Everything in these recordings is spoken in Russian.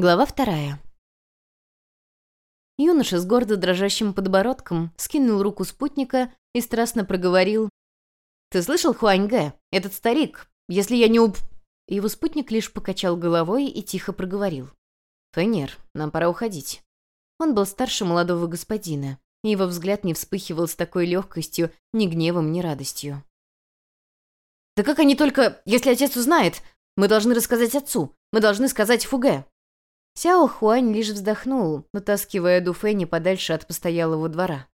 Глава вторая. Юноша с гордо дрожащим подбородком скинул руку спутника и страстно проговорил. «Ты слышал, Хуаньгэ? Этот старик, если я не уб...» Его спутник лишь покачал головой и тихо проговорил. «Фенер, нам пора уходить». Он был старше молодого господина, и его взгляд не вспыхивал с такой легкостью, ни гневом, ни радостью. «Да как они только... Если отец узнает, мы должны рассказать отцу, мы должны сказать Фуге», Сяо Хуань лишь вздохнул, натаскивая Ду Фэни подальше от постоялого двора.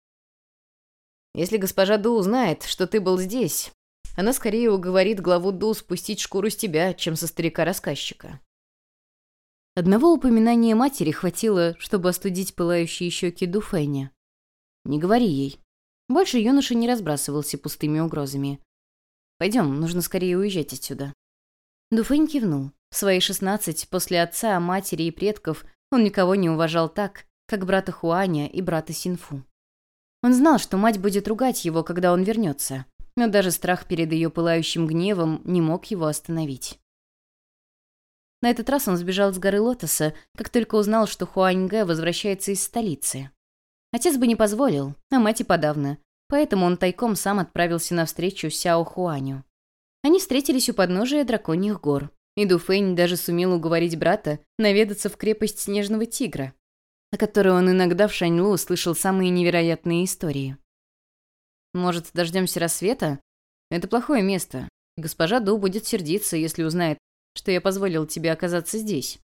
«Если госпожа Ду узнает, что ты был здесь, она скорее уговорит главу Ду спустить шкуру с тебя, чем со старика-рассказчика». Одного упоминания матери хватило, чтобы остудить пылающие щеки Ду Фэня. «Не говори ей». Больше юноша не разбрасывался пустыми угрозами. «Пойдем, нужно скорее уезжать отсюда». Дуфэнь кивнул. В свои шестнадцать, после отца, матери и предков, он никого не уважал так, как брата Хуаня и брата Синфу. Он знал, что мать будет ругать его, когда он вернется, но даже страх перед ее пылающим гневом не мог его остановить. На этот раз он сбежал с горы Лотоса, как только узнал, что Хуаньгэ возвращается из столицы. Отец бы не позволил, а мать и подавно, поэтому он тайком сам отправился навстречу Сяо Хуаню. Они встретились у подножия драконьих гор, и Дуфейн даже сумел уговорить брата наведаться в крепость Снежного Тигра, о которой он иногда в Шаньлу услышал самые невероятные истории. «Может, дождемся рассвета? Это плохое место. Госпожа Ду будет сердиться, если узнает, что я позволил тебе оказаться здесь.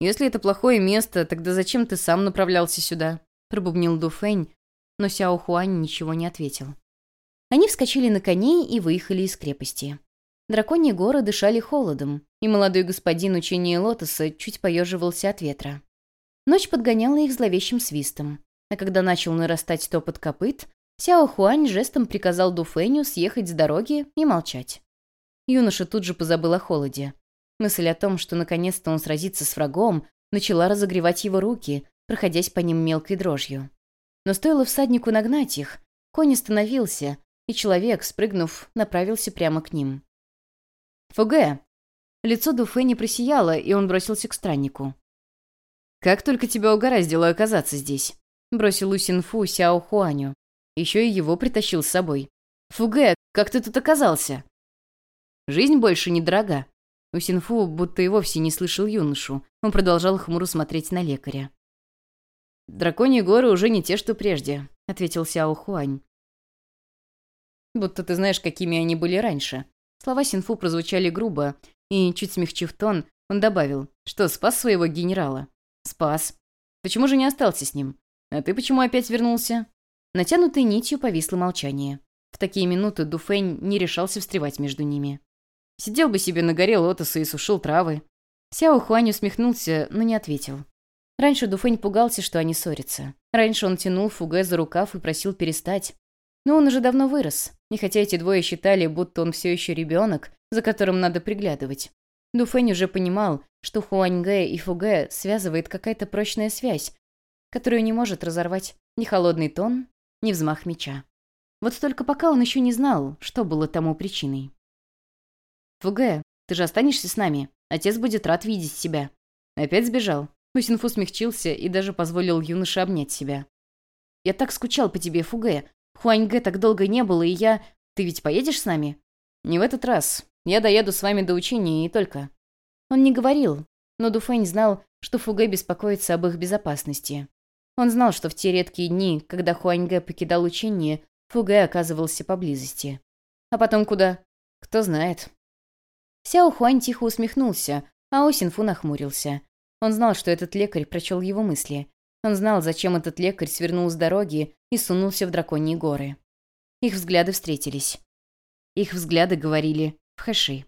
Если это плохое место, тогда зачем ты сам направлялся сюда?» пробубнил Дуфэнь, но Сяо Хуань ничего не ответил. Они вскочили на коней и выехали из крепости. Драконьи горы дышали холодом, и молодой господин учения лотоса чуть поеживался от ветра. Ночь подгоняла их зловещим свистом, а когда начал нарастать топот копыт, Сяо Хуань жестом приказал Дуфэню съехать с дороги и молчать. Юноша тут же позабыл о холоде. Мысль о том, что наконец-то он сразится с врагом, начала разогревать его руки, проходясь по ним мелкой дрожью. Но стоило всаднику нагнать их, конь остановился, и человек, спрыгнув, направился прямо к ним. «Фуге!» Лицо Дуфе не просияло, и он бросился к страннику. «Как только тебя угораздило оказаться здесь?» Бросил Усинфу Сяо Хуаню. Еще и его притащил с собой. «Фуге, как ты тут оказался?» «Жизнь больше недорога». Усинфу будто и вовсе не слышал юношу. Он продолжал хмуро смотреть на лекаря. «Драконьи горы уже не те, что прежде», — ответил Сяо Хуань. «Будто ты знаешь, какими они были раньше. Слова Синфу прозвучали грубо, и, чуть смягчив тон, он добавил, что спас своего генерала. «Спас. Почему же не остался с ним? А ты почему опять вернулся?» Натянутой нитью повисло молчание. В такие минуты Дуфэнь не решался встревать между ними. Сидел бы себе на горе лотоса и сушил травы. Сяо Хуань усмехнулся, но не ответил. Раньше Дуфэнь пугался, что они ссорятся. Раньше он тянул Фуге за рукав и просил перестать. Но он уже давно вырос, и хотя эти двое считали, будто он все еще ребенок, за которым надо приглядывать, Дуфэнь уже понимал, что Хуаньгэ и Фугэ связывает какая-то прочная связь, которую не может разорвать ни холодный тон, ни взмах меча. Вот только пока он еще не знал, что было тому причиной. «Фугэ, ты же останешься с нами? Отец будет рад видеть тебя». Опять сбежал. Усинфу смягчился и даже позволил юноше обнять себя. «Я так скучал по тебе, Фугэ. Хуаньгэ так долго не было, и я... Ты ведь поедешь с нами?» «Не в этот раз. Я доеду с вами до учения и только». Он не говорил, но Дуфэнь знал, что Фугэ беспокоится об их безопасности. Он знал, что в те редкие дни, когда Хуаньгэ покидал учение, Фугэ оказывался поблизости. А потом куда? Кто знает. Сяо Хуань тихо усмехнулся, а Осинфу нахмурился. Он знал, что этот лекарь прочел его мысли. Он знал, зачем этот лекарь свернул с дороги и сунулся в драконьи горы. Их взгляды встретились. Их взгляды говорили «в хэши».